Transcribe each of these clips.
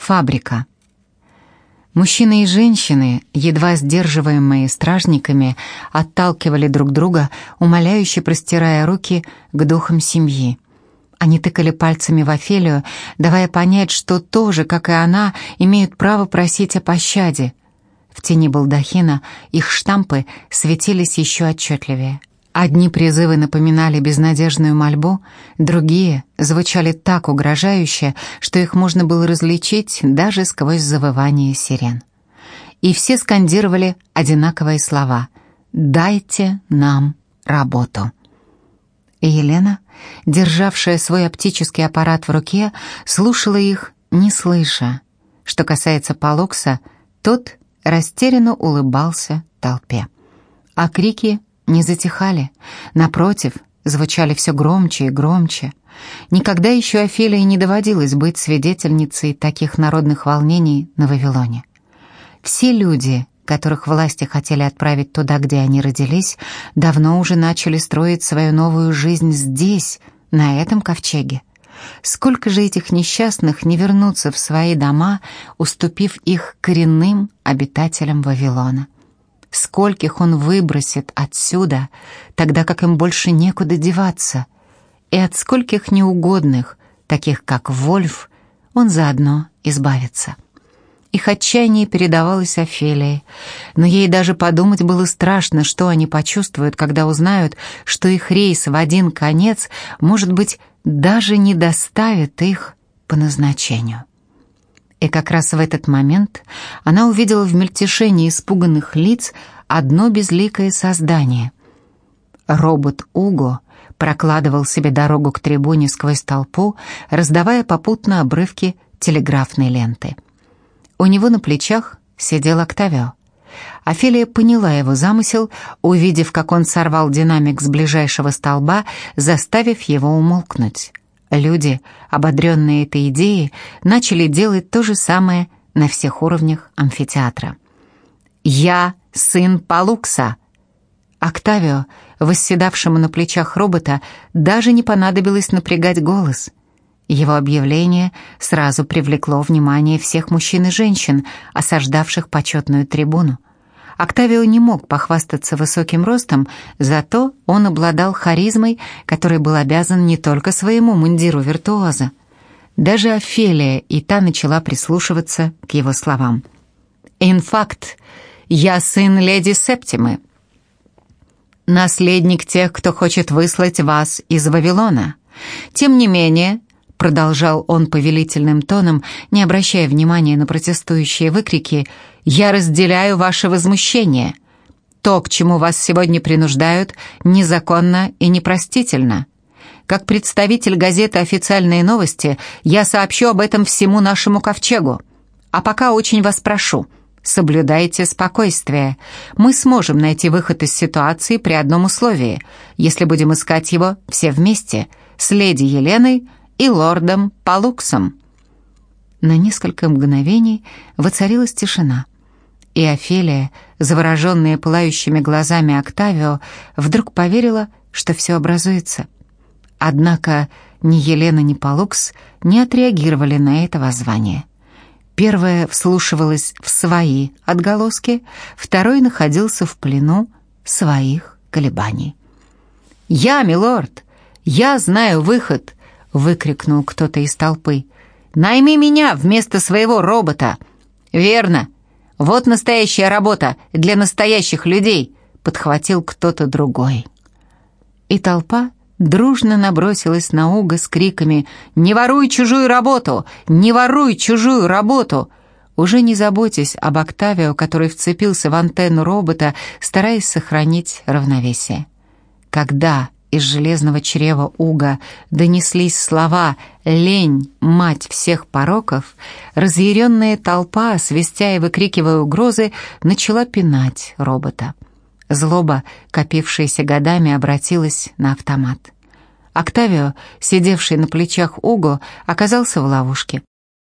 Фабрика. Мужчины и женщины, едва сдерживаемые стражниками, отталкивали друг друга, умоляюще простирая руки к духам семьи. Они тыкали пальцами в Офелию, давая понять, что тоже, как и она, имеют право просить о пощаде. В тени балдахина их штампы светились еще отчетливее. Одни призывы напоминали безнадежную мольбу, другие звучали так угрожающе, что их можно было различить даже сквозь завывание сирен. И все скандировали одинаковые слова «Дайте нам работу». И Елена, державшая свой оптический аппарат в руке, слушала их, не слыша. Что касается Полокса, тот растерянно улыбался толпе. А крики не затихали. Напротив, звучали все громче и громче. Никогда еще Офелии не доводилось быть свидетельницей таких народных волнений на Вавилоне. Все люди, которых власти хотели отправить туда, где они родились, давно уже начали строить свою новую жизнь здесь, на этом ковчеге. Сколько же этих несчастных не вернутся в свои дома, уступив их коренным обитателям Вавилона? Скольких он выбросит отсюда, тогда как им больше некуда деваться, и от скольких неугодных, таких как Вольф, он заодно избавится. Их отчаяние передавалось Офелии, но ей даже подумать было страшно, что они почувствуют, когда узнают, что их рейс в один конец, может быть, даже не доставит их по назначению. И как раз в этот момент она увидела в мельтешении испуганных лиц одно безликое создание. Робот Уго прокладывал себе дорогу к трибуне сквозь толпу, раздавая попутно обрывки телеграфной ленты. У него на плечах сидел Октавио. Офелия поняла его замысел, увидев, как он сорвал динамик с ближайшего столба, заставив его умолкнуть. Люди, ободренные этой идеей, начали делать то же самое на всех уровнях амфитеатра. «Я сын Палукса!» Октавио, восседавшему на плечах робота, даже не понадобилось напрягать голос. Его объявление сразу привлекло внимание всех мужчин и женщин, осаждавших почетную трибуну. Октавио не мог похвастаться высоким ростом, зато он обладал харизмой, которой был обязан не только своему мундиру виртуоза. Даже Офелия и та начала прислушиваться к его словам. «Инфакт, я сын леди Септимы, наследник тех, кто хочет выслать вас из Вавилона. Тем не менее, продолжал он повелительным тоном, не обращая внимания на протестующие выкрики, «Я разделяю ваше возмущение. То, к чему вас сегодня принуждают, незаконно и непростительно. Как представитель газеты «Официальные новости» я сообщу об этом всему нашему ковчегу. А пока очень вас прошу, соблюдайте спокойствие. Мы сможем найти выход из ситуации при одном условии, если будем искать его все вместе, с леди Еленой – и лордом Палуксом. На несколько мгновений воцарилась тишина, и Офелия, завороженная пылающими глазами Октавио, вдруг поверила, что все образуется. Однако ни Елена, ни Палукс не отреагировали на это воззвание. Первая вслушивалась в свои отголоски, второй находился в плену своих колебаний. «Я, милорд, я знаю выход!» — выкрикнул кто-то из толпы. «Найми меня вместо своего робота!» «Верно! Вот настоящая работа для настоящих людей!» — подхватил кто-то другой. И толпа дружно набросилась на Уга с криками «Не воруй чужую работу! Не воруй чужую работу!» Уже не заботясь об Октавио, который вцепился в антенну робота, стараясь сохранить равновесие. Когда из железного чрева Уга донеслись слова «Лень, мать всех пороков», разъяренная толпа, свистя и выкрикивая угрозы, начала пинать робота. Злоба, копившаяся годами, обратилась на автомат. Октавио, сидевший на плечах Уго, оказался в ловушке.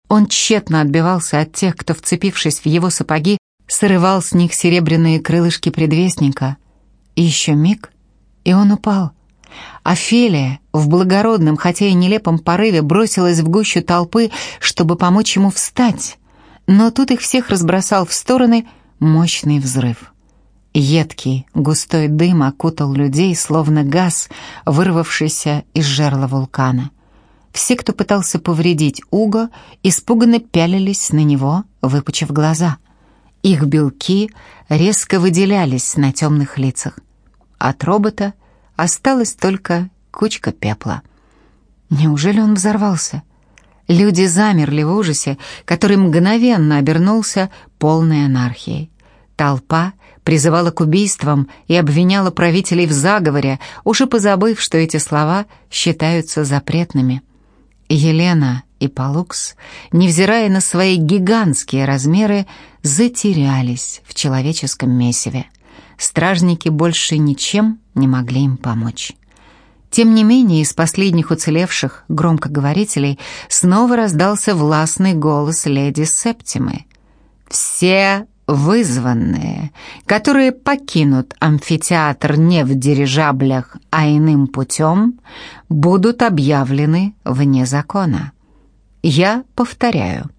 Он тщетно отбивался от тех, кто, вцепившись в его сапоги, срывал с них серебряные крылышки предвестника. И еще миг, и он упал — Офелия в благородном, хотя и нелепом порыве бросилась в гущу толпы, чтобы помочь ему встать, но тут их всех разбросал в стороны мощный взрыв. Едкий, густой дым окутал людей, словно газ, вырвавшийся из жерла вулкана. Все, кто пытался повредить Уго, испуганно пялились на него, выпучив глаза. Их белки резко выделялись на темных лицах. От робота осталась только кучка пепла. Неужели он взорвался? Люди замерли в ужасе, который мгновенно обернулся полной анархией. Толпа призывала к убийствам и обвиняла правителей в заговоре, уже позабыв, что эти слова считаются запретными. Елена и Палукс, невзирая на свои гигантские размеры, затерялись в человеческом месиве. Стражники больше ничем не могли им помочь. Тем не менее, из последних уцелевших громкоговорителей снова раздался властный голос леди Септимы. «Все вызванные, которые покинут амфитеатр не в дирижаблях, а иным путем, будут объявлены вне закона. Я повторяю,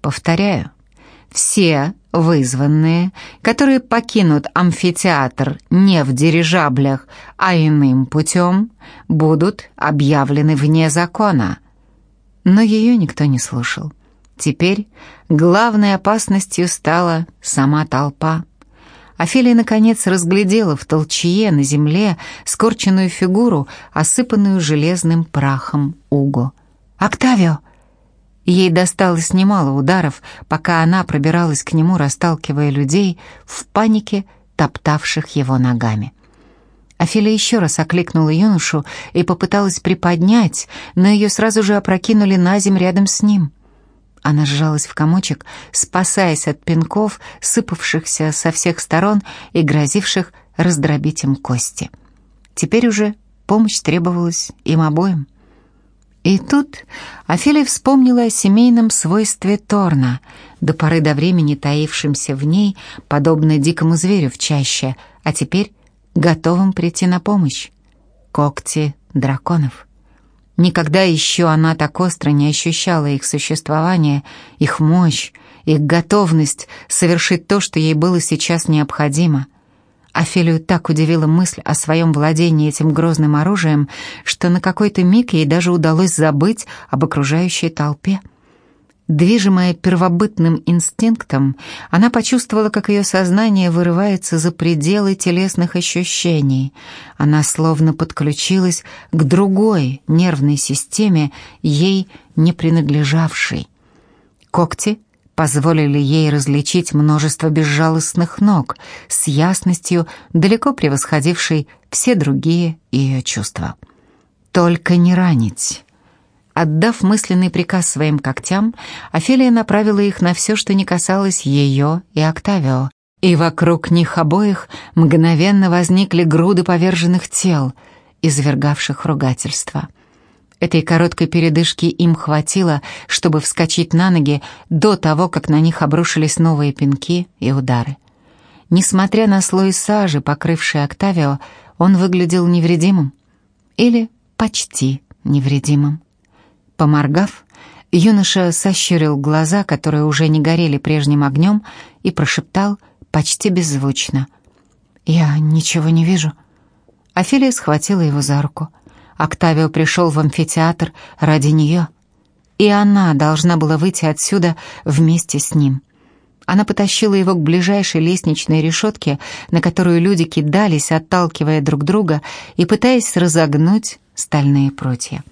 повторяю, все вызванные, которые покинут амфитеатр не в дирижаблях, а иным путем, будут объявлены вне закона. Но ее никто не слушал. Теперь главной опасностью стала сама толпа. Офелия, наконец, разглядела в толчье на земле скорченную фигуру, осыпанную железным прахом Уго. «Октавио!» Ей досталось немало ударов, пока она пробиралась к нему, расталкивая людей в панике, топтавших его ногами. Офелия еще раз окликнула юношу и попыталась приподнять, но ее сразу же опрокинули на земь рядом с ним. Она сжалась в комочек, спасаясь от пинков, сыпавшихся со всех сторон и грозивших раздробить им кости. Теперь уже помощь требовалась им обоим. И тут Офелия вспомнила о семейном свойстве Торна, до поры до времени таившемся в ней, подобно дикому зверю в чаще, а теперь готовым прийти на помощь. Когти драконов. Никогда еще она так остро не ощущала их существование, их мощь, их готовность совершить то, что ей было сейчас необходимо. Офелию так удивила мысль о своем владении этим грозным оружием, что на какой-то миг ей даже удалось забыть об окружающей толпе. Движимая первобытным инстинктом, она почувствовала, как ее сознание вырывается за пределы телесных ощущений. Она словно подключилась к другой нервной системе, ей не принадлежавшей. Когти — позволили ей различить множество безжалостных ног с ясностью, далеко превосходившей все другие ее чувства. «Только не ранить!» Отдав мысленный приказ своим когтям, Офелия направила их на все, что не касалось ее и Октавио, и вокруг них обоих мгновенно возникли груды поверженных тел, извергавших ругательства — Этой короткой передышки им хватило, чтобы вскочить на ноги до того, как на них обрушились новые пинки и удары. Несмотря на слой сажи, покрывший Октавио, он выглядел невредимым. Или почти невредимым. Поморгав, юноша сощурил глаза, которые уже не горели прежним огнем, и прошептал почти беззвучно. «Я ничего не вижу». Офелия схватила его за руку. Октавио пришел в амфитеатр ради нее, и она должна была выйти отсюда вместе с ним. Она потащила его к ближайшей лестничной решетке, на которую люди кидались, отталкивая друг друга и пытаясь разогнуть стальные прутья.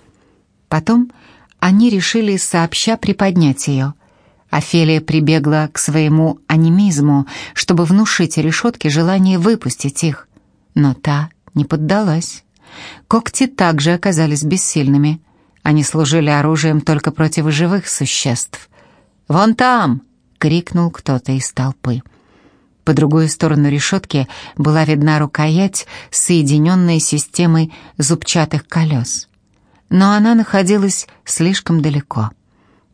Потом они решили сообща приподнять ее. Офелия прибегла к своему анимизму, чтобы внушить решетке желание выпустить их, но та не поддалась. Когти также оказались бессильными. Они служили оружием только против живых существ. «Вон там!» — крикнул кто-то из толпы. По другую сторону решетки была видна рукоять, соединенная системой зубчатых колес. Но она находилась слишком далеко.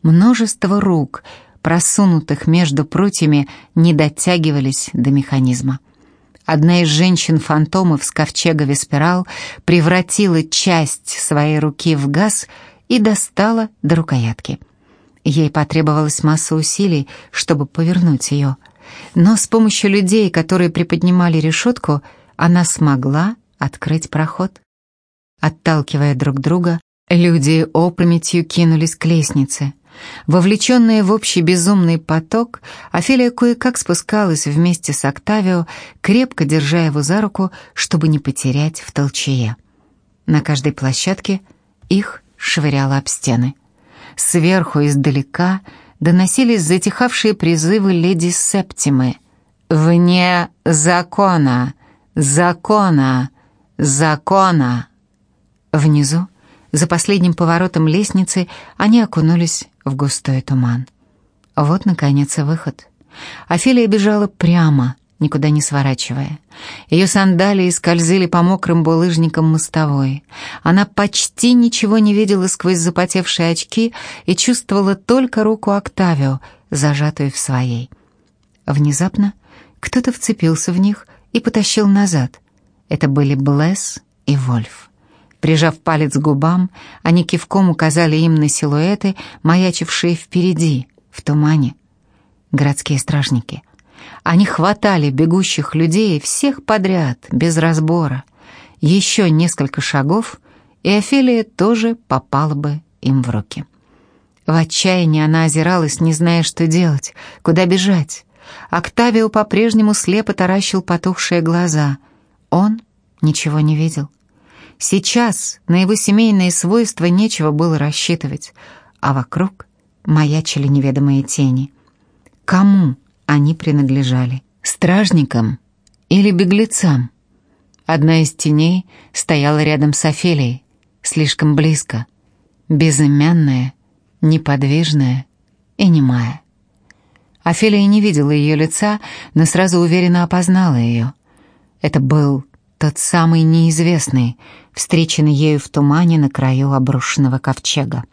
Множество рук, просунутых между прутьями, не дотягивались до механизма. Одна из женщин-фантомов с ковчега Веспирал превратила часть своей руки в газ и достала до рукоятки. Ей потребовалась масса усилий, чтобы повернуть ее. Но с помощью людей, которые приподнимали решетку, она смогла открыть проход. Отталкивая друг друга, люди опрометью кинулись к лестнице. Вовлеченная в общий безумный поток, Офелия кое-как спускалась вместе с Октавио, крепко держа его за руку, чтобы не потерять в толчее. На каждой площадке их швыряло об стены. Сверху издалека доносились затихавшие призывы леди Септимы. «Вне закона! Закона! Закона!» Внизу, за последним поворотом лестницы, они окунулись в густой туман. Вот, наконец, и выход. Офелия бежала прямо, никуда не сворачивая. Ее сандалии скользили по мокрым булыжникам мостовой. Она почти ничего не видела сквозь запотевшие очки и чувствовала только руку Октавио, зажатую в своей. Внезапно кто-то вцепился в них и потащил назад. Это были Блесс и Вольф. Прижав палец к губам, они кивком указали им на силуэты, маячившие впереди, в тумане. Городские стражники. Они хватали бегущих людей всех подряд, без разбора. Еще несколько шагов, и Офелия тоже попала бы им в руки. В отчаянии она озиралась, не зная, что делать, куда бежать. Октавио по-прежнему слепо таращил потухшие глаза. Он ничего не видел. Сейчас на его семейные свойства нечего было рассчитывать, а вокруг маячили неведомые тени. Кому они принадлежали? Стражникам или беглецам? Одна из теней стояла рядом с Офелией, слишком близко, безымянная, неподвижная и немая. Офелия не видела ее лица, но сразу уверенно опознала ее. Это был тот самый неизвестный, встреченный ею в тумане на краю обрушенного ковчега.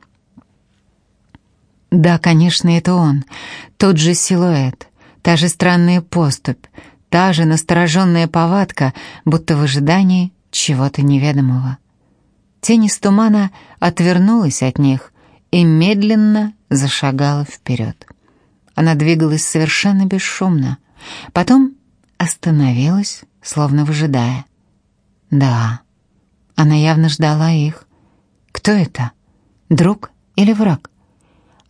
Да, конечно, это он, тот же силуэт, та же странная поступь, та же настороженная повадка, будто в ожидании чего-то неведомого. Тень из тумана отвернулась от них и медленно зашагала вперед. Она двигалась совершенно бесшумно, потом остановилась, словно выжидая. Да, она явно ждала их. Кто это? Друг или враг?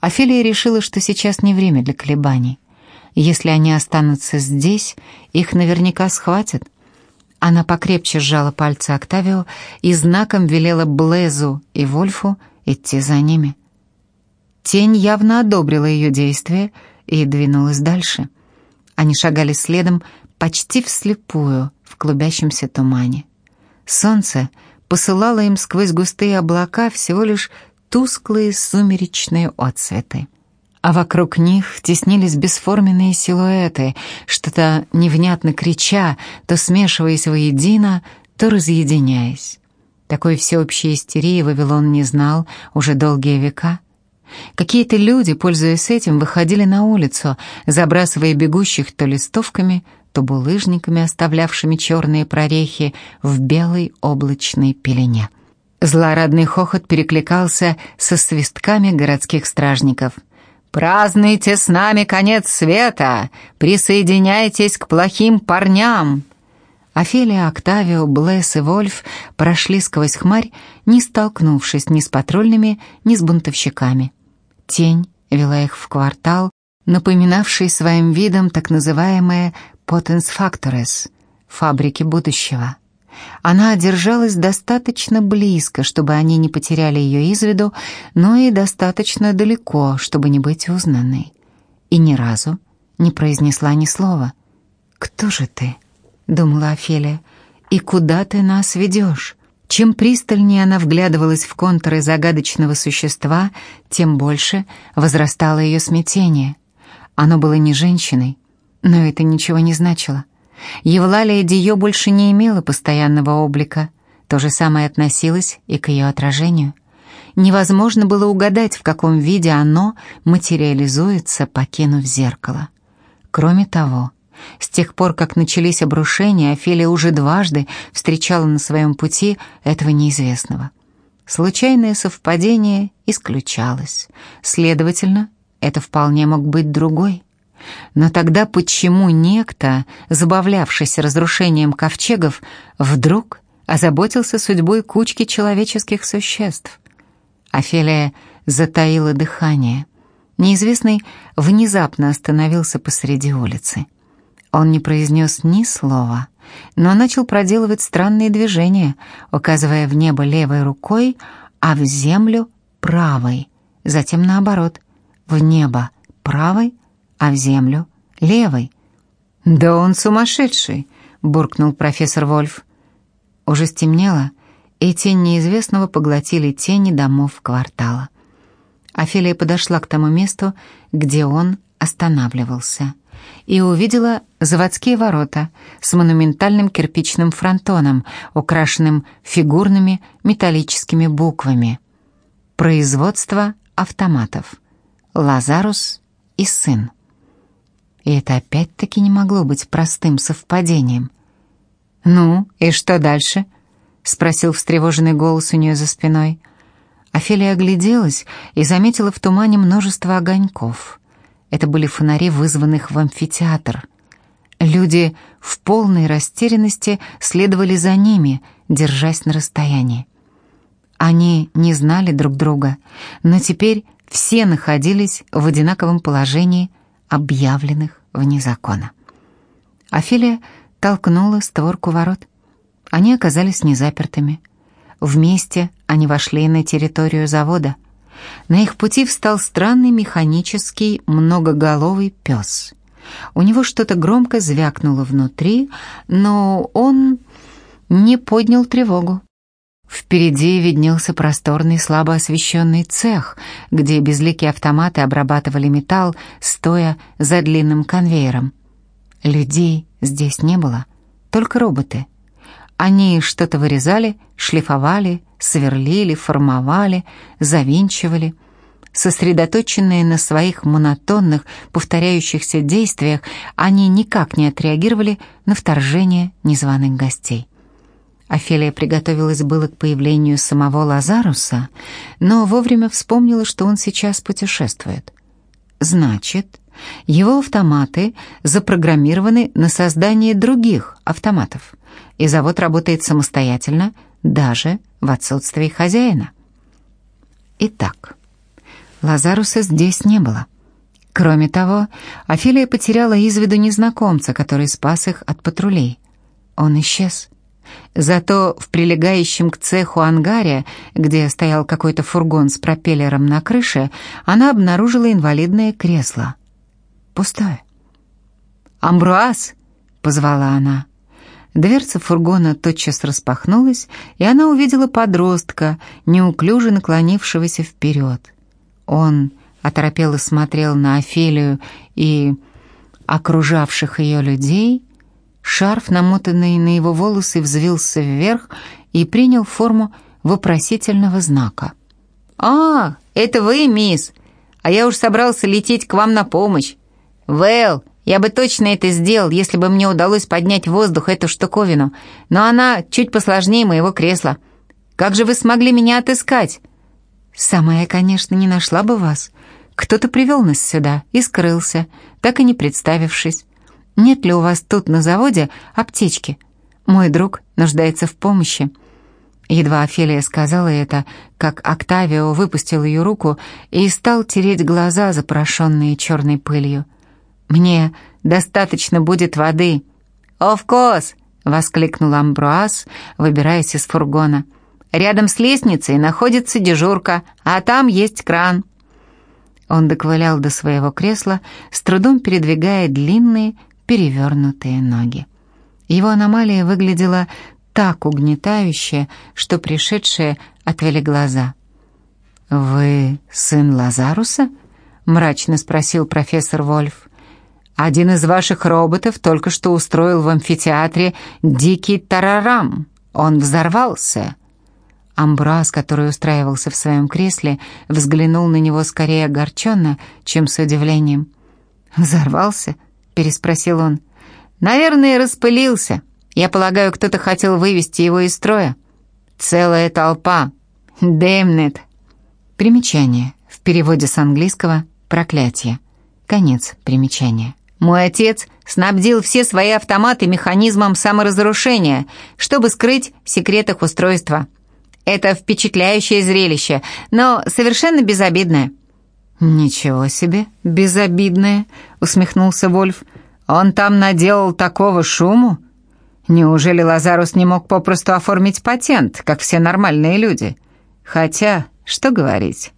Офелия решила, что сейчас не время для колебаний. Если они останутся здесь, их наверняка схватят. Она покрепче сжала пальцы Октавио и знаком велела Блезу и Вольфу идти за ними. Тень явно одобрила ее действия и двинулась дальше. Они шагали следом почти вслепую в клубящемся тумане. Солнце посылало им сквозь густые облака всего лишь тусклые сумеречные отцветы. А вокруг них теснились бесформенные силуэты, что-то невнятно крича, то смешиваясь воедино, то разъединяясь. Такой всеобщей истерии Вавилон не знал уже долгие века. Какие-то люди, пользуясь этим, выходили на улицу, забрасывая бегущих то листовками, то булыжниками, оставлявшими черные прорехи в белой облачной пелене. Злорадный хохот перекликался со свистками городских стражников. «Празднуйте с нами конец света! Присоединяйтесь к плохим парням!» Офелия, Октавио, Блесс и Вольф прошли сквозь хмарь, не столкнувшись ни с патрульными, ни с бунтовщиками. Тень вела их в квартал, напоминавший своим видом так называемое Potens Factores, фабрики будущего. Она держалась достаточно близко, чтобы они не потеряли ее из виду, но и достаточно далеко, чтобы не быть узнанной. И ни разу не произнесла ни слова. «Кто же ты?» — думала Офелия. «И куда ты нас ведешь?» Чем пристальнее она вглядывалась в контуры загадочного существа, тем больше возрастало ее смятение. Оно было не женщиной, но это ничего не значило. Евлалия Дио больше не имела постоянного облика. То же самое относилось и к ее отражению. Невозможно было угадать, в каком виде оно материализуется, покинув зеркало. Кроме того, С тех пор, как начались обрушения, Офелия уже дважды встречала на своем пути этого неизвестного. Случайное совпадение исключалось. Следовательно, это вполне мог быть другой. Но тогда почему некто, забавлявшийся разрушением ковчегов, вдруг озаботился судьбой кучки человеческих существ? Офелия затаила дыхание. Неизвестный внезапно остановился посреди улицы. Он не произнес ни слова, но начал проделывать странные движения, указывая в небо левой рукой, а в землю правой. Затем наоборот, в небо правой, а в землю левой. «Да он сумасшедший!» — буркнул профессор Вольф. Уже стемнело, и тень неизвестного поглотили тени домов квартала. Офелия подошла к тому месту, где он останавливался и увидела заводские ворота с монументальным кирпичным фронтоном, украшенным фигурными металлическими буквами. Производство автоматов. Лазарус и сын. И это опять-таки не могло быть простым совпадением. «Ну, и что дальше?» — спросил встревоженный голос у нее за спиной. Офелия огляделась и заметила в тумане множество огоньков — это были фонари, вызванных в амфитеатр. Люди в полной растерянности следовали за ними, держась на расстоянии. Они не знали друг друга, но теперь все находились в одинаковом положении, объявленных вне закона. Афилия толкнула створку ворот. Они оказались незапертыми. Вместе они вошли на территорию завода. На их пути встал странный механический многоголовый пес. У него что-то громко звякнуло внутри, но он не поднял тревогу. Впереди виднелся просторный слабо освещенный цех, где безликие автоматы обрабатывали металл, стоя за длинным конвейером. Людей здесь не было, только роботы. Они что-то вырезали, шлифовали, сверлили, формовали, завинчивали. Сосредоточенные на своих монотонных, повторяющихся действиях, они никак не отреагировали на вторжение незваных гостей. Офелия приготовилась было к появлению самого Лазаруса, но вовремя вспомнила, что он сейчас путешествует. Значит, его автоматы запрограммированы на создание других автоматов, и завод работает самостоятельно, даже в отсутствии хозяина. Итак, Лазаруса здесь не было. Кроме того, Афилия потеряла из виду незнакомца, который спас их от патрулей. Он исчез. Зато в прилегающем к цеху ангаре, где стоял какой-то фургон с пропеллером на крыше, она обнаружила инвалидное кресло. Пустое. «Амбруаз!» — позвала она. Дверца фургона тотчас распахнулась, и она увидела подростка, неуклюже наклонившегося вперед. Он оторопело смотрел на Офелию и окружавших ее людей. Шарф, намотанный на его волосы, взвился вверх и принял форму вопросительного знака. «А, это вы, мисс? А я уж собрался лететь к вам на помощь. Вэл, я бы точно это сделал, если бы мне удалось поднять в воздух эту штуковину, но она чуть посложнее моего кресла. Как же вы смогли меня отыскать?» «Сама я, конечно, не нашла бы вас. Кто-то привел нас сюда и скрылся, так и не представившись. Нет ли у вас тут на заводе аптечки? Мой друг нуждается в помощи». Едва Офелия сказала это, как Октавио выпустил ее руку и стал тереть глаза, запорошенные черной пылью. «Мне достаточно будет воды». «Овкос!» — воскликнул Амбруаз, выбираясь из фургона. «Рядом с лестницей находится дежурка, а там есть кран». Он доковылял до своего кресла, с трудом передвигая длинные перевернутые ноги. Его аномалия выглядела так угнетающе, что пришедшие отвели глаза. «Вы сын Лазаруса?» — мрачно спросил профессор Вольф. Один из ваших роботов только что устроил в амфитеатре дикий тарарам. Он взорвался». Амбраз, который устраивался в своем кресле, взглянул на него скорее огорченно, чем с удивлением. «Взорвался?» — переспросил он. Наверное, распылился. Я полагаю, кто-то хотел вывести его из строя. Целая толпа. Дэмнет. Примечание. В переводе с английского «проклятие». Конец примечания. Мой отец снабдил все свои автоматы механизмом саморазрушения, чтобы скрыть секрет их устройства. Это впечатляющее зрелище, но совершенно безобидное. «Ничего себе, безобидное», — усмехнулся Вольф. «Он там наделал такого шуму? Неужели Лазарус не мог попросту оформить патент, как все нормальные люди? Хотя, что говорить,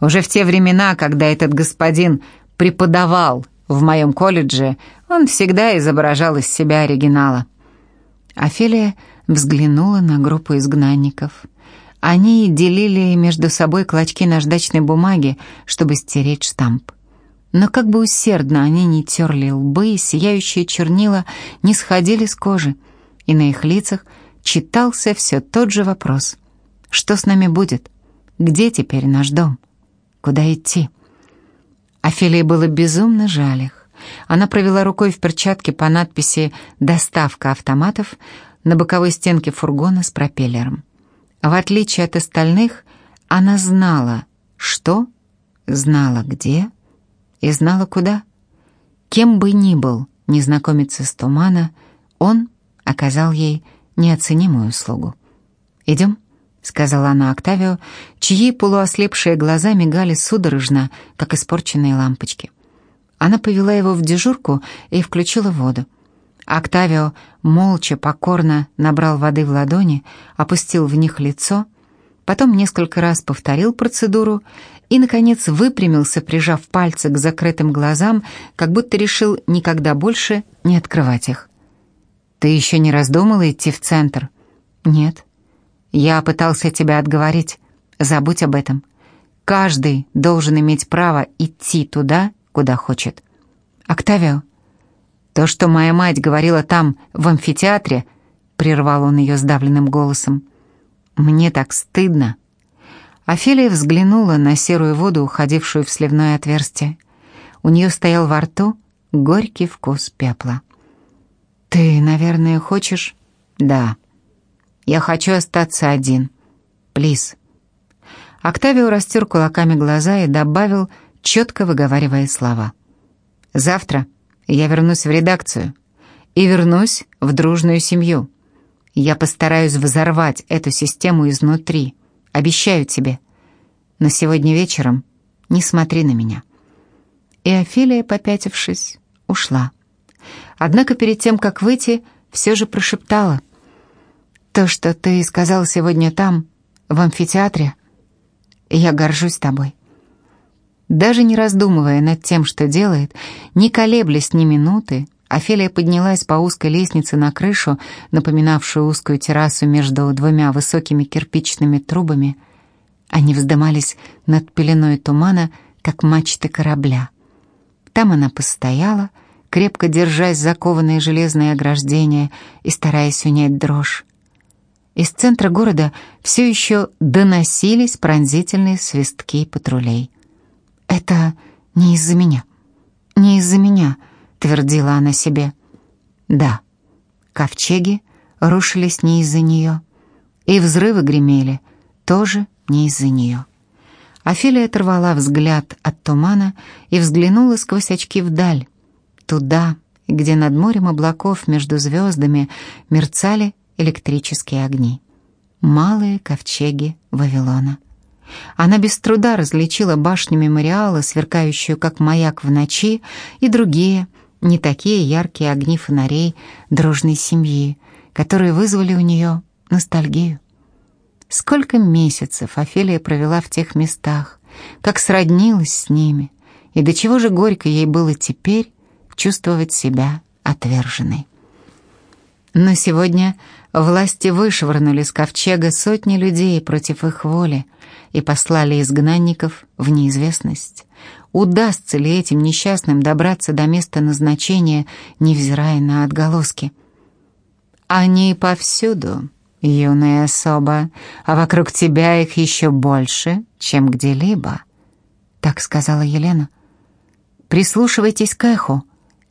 уже в те времена, когда этот господин преподавал в моем колледже, он всегда изображал из себя оригинала». Офелия взглянула на группу изгнанников — они делили между собой клочки наждачной бумаги, чтобы стереть штамп. Но как бы усердно они не терли лбы, сияющие чернила не сходили с кожи, и на их лицах читался все тот же вопрос. Что с нами будет? Где теперь наш дом? Куда идти? Офелии было безумно жаль их. Она провела рукой в перчатке по надписи «Доставка автоматов» на боковой стенке фургона с пропеллером. В отличие от остальных, она знала, что, знала где и знала куда. Кем бы ни был незнакомец из тумана, он оказал ей неоценимую услугу. «Идем?» — сказала она Октавио, чьи полуослепшие глаза мигали судорожно, как испорченные лампочки. Она повела его в дежурку и включила воду. Октавио молча, покорно набрал воды в ладони, опустил в них лицо, потом несколько раз повторил процедуру и, наконец, выпрямился, прижав пальцы к закрытым глазам, как будто решил никогда больше не открывать их. «Ты еще не раздумала идти в центр?» «Нет. Я пытался тебя отговорить. Забудь об этом. Каждый должен иметь право идти туда, куда хочет». «Октавио, то, что моя мать говорила там, в амфитеатре, прервал он ее сдавленным голосом. Мне так стыдно. Офелия взглянула на серую воду, уходившую в сливное отверстие. У нее стоял во рту горький вкус пепла. «Ты, наверное, хочешь?» «Да. Я хочу остаться один. Плиз». Октавио растер кулаками глаза и добавил, четко выговаривая слова. «Завтра я вернусь в редакцию и вернусь в дружную семью. Я постараюсь взорвать эту систему изнутри, обещаю тебе. Но сегодня вечером не смотри на меня». И Офелия, попятившись, ушла. Однако перед тем, как выйти, все же прошептала. «То, что ты сказал сегодня там, в амфитеатре, я горжусь тобой. Даже не раздумывая над тем, что делает, не колеблясь ни минуты, Офелия поднялась по узкой лестнице на крышу, напоминавшую узкую террасу между двумя высокими кирпичными трубами. Они вздымались над пеленой тумана, как мачты корабля. Там она постояла, крепко держась за кованые железные ограждения и стараясь унять дрожь. Из центра города все еще доносились пронзительные свистки патрулей. «Это не из-за меня. Не из-за меня», — твердила она себе. «Да, ковчеги рушились не из-за нее. И взрывы гремели тоже не из-за нее». Офелия оторвала взгляд от тумана и взглянула сквозь очки вдаль, туда, где над морем облаков между звездами мерцали электрические огни. Малые ковчеги Вавилона. Она без труда различила башню мемориала, сверкающую как маяк в ночи, и другие, не такие яркие огни фонарей дружной семьи, которые вызвали у нее ностальгию. Сколько месяцев Офелия провела в тех местах, как сроднилась с ними, и до чего же горько ей было теперь чувствовать себя отверженной. Но сегодня власти вышвырнули с ковчега сотни людей против их воли и послали изгнанников в неизвестность. Удастся ли этим несчастным добраться до места назначения, невзирая на отголоски? Они повсюду, юная особа, а вокруг тебя их еще больше, чем где-либо, так сказала Елена. Прислушивайтесь к эху.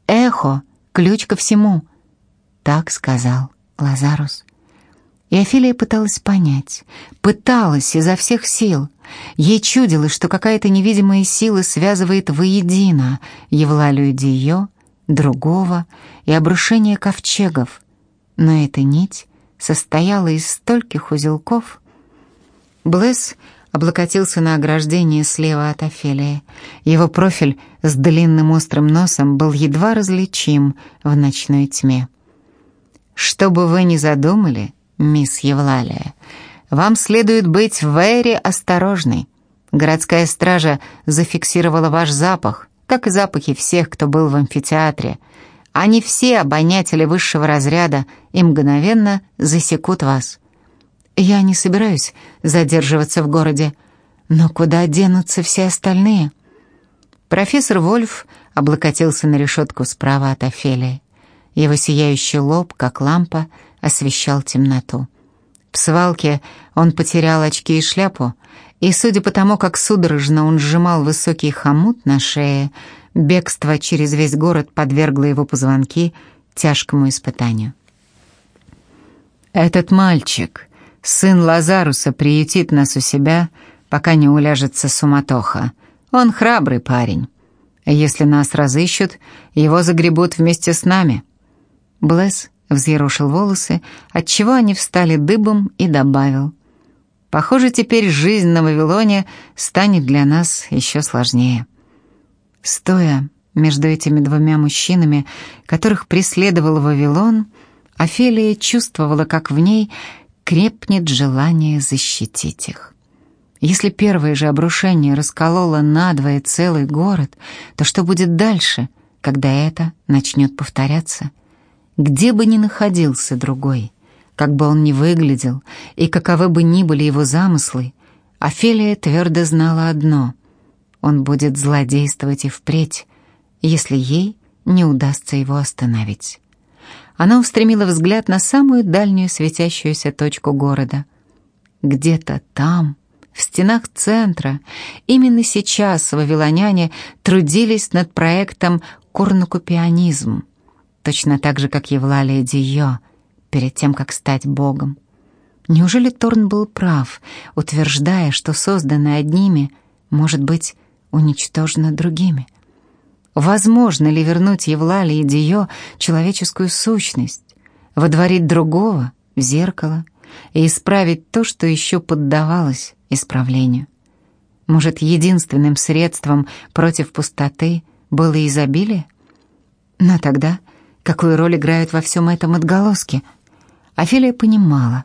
Эхо — ключ ко всему — Так сказал Лазарус. И Офелия пыталась понять, пыталась изо всех сил. Ей чудилось, что какая-то невидимая сила связывает воедино Евлалию Дио, другого и обрушение ковчегов. Но эта нить состояла из стольких узелков. Блесс облокотился на ограждение слева от Офелии. Его профиль с длинным острым носом был едва различим в ночной тьме. «Что бы вы ни задумали, мисс Евлалия, вам следует быть в Эре осторожной. Городская стража зафиксировала ваш запах, как и запахи всех, кто был в амфитеатре. Они все обонятели высшего разряда и мгновенно засекут вас». Я не собираюсь задерживаться в городе. Но куда денутся все остальные? Профессор Вольф облокотился на решетку справа от Офелии. Его сияющий лоб, как лампа, освещал темноту. В свалке он потерял очки и шляпу, и, судя по тому, как судорожно он сжимал высокий хомут на шее, бегство через весь город подвергло его позвонки тяжкому испытанию. «Этот мальчик», Сын Лазаруса приютит нас у себя, пока не уляжется суматоха. Он храбрый парень. Если нас разыщут, его загребут вместе с нами». Блесс взъерошил волосы, отчего они встали дыбом и добавил. «Похоже, теперь жизнь на Вавилоне станет для нас еще сложнее». Стоя между этими двумя мужчинами, которых преследовал Вавилон, Офелия чувствовала, как в ней крепнет желание защитить их. Если первое же обрушение раскололо надвое целый город, то что будет дальше, когда это начнет повторяться? Где бы ни находился другой, как бы он ни выглядел и каковы бы ни были его замыслы, Офелия твердо знала одно — он будет злодействовать и впредь, если ей не удастся его остановить. Она устремила взгляд на самую дальнюю светящуюся точку города. Где-то там, в стенах центра, именно сейчас вавилоняне трудились над проектом «Корнукупианизм», точно так же, как Евлалия Дио, перед тем, как стать богом. Неужели Торн был прав, утверждая, что созданное одними может быть уничтожено другими? — Возможно ли вернуть Евлалии Дио человеческую сущность, водворить другого в зеркало и исправить то, что еще поддавалось исправлению? Может, единственным средством против пустоты было изобилие? Но тогда какую роль играют во всем этом отголоски? Офелия понимала.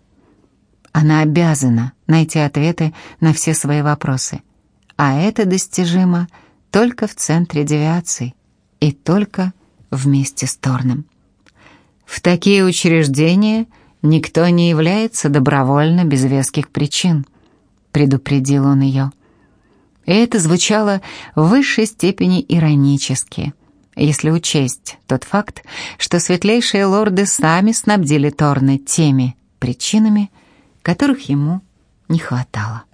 Она обязана найти ответы на все свои вопросы. А это достижимо — только в центре девиаций и только вместе с Торном. В такие учреждения никто не является добровольно без веских причин, предупредил он ее. И это звучало в высшей степени иронически, если учесть тот факт, что светлейшие лорды сами снабдили Торна теми причинами, которых ему не хватало.